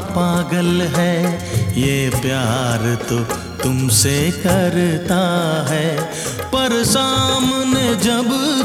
पागल है। ये प्यार तो तुमसे करता है। पर सामने जब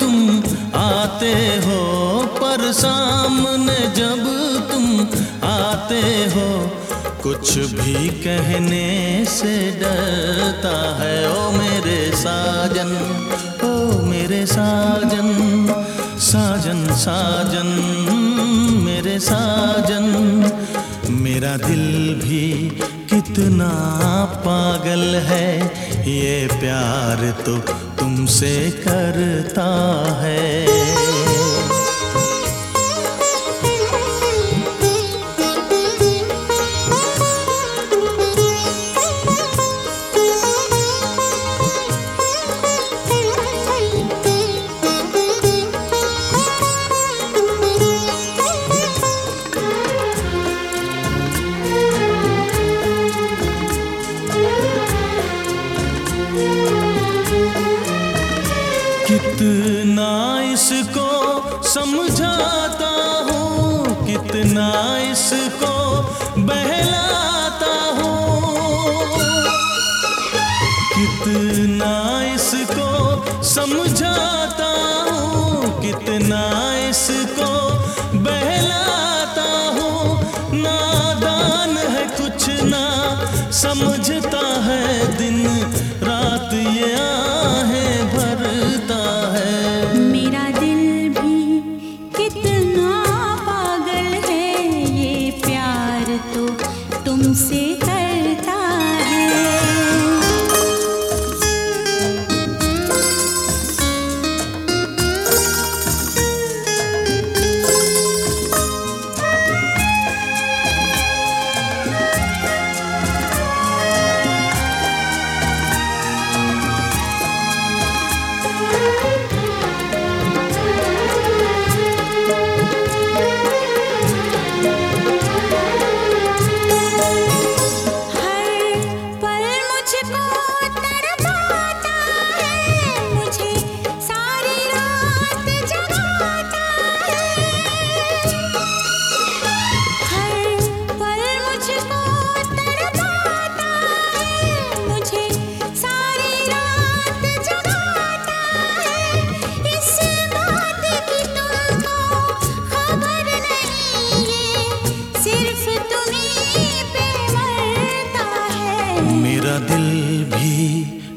तुम आते हो, पर सामने जब तुम आते हो, कुछ भी कहने से डरता है। ओ मेरे साजन, ओ मेरे साजन साजन साजन। मेरे साजन मेरा दिल भी कितना पागल है। ये प्यार तो तुमसे करता है। इसको समझाता हूँ, कितना इसको बहलाता हूँ। कितना इसको समझाता हूँ, कितना इसको बहलाता हूँ। नादान है कुछ ना, समझता है दिन तुमसे करता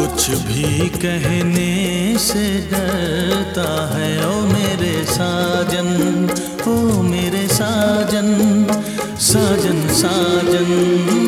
कुछ भी कहने से डरता है ओ मेरे साजन ओ मेरे साजन साजन साजन।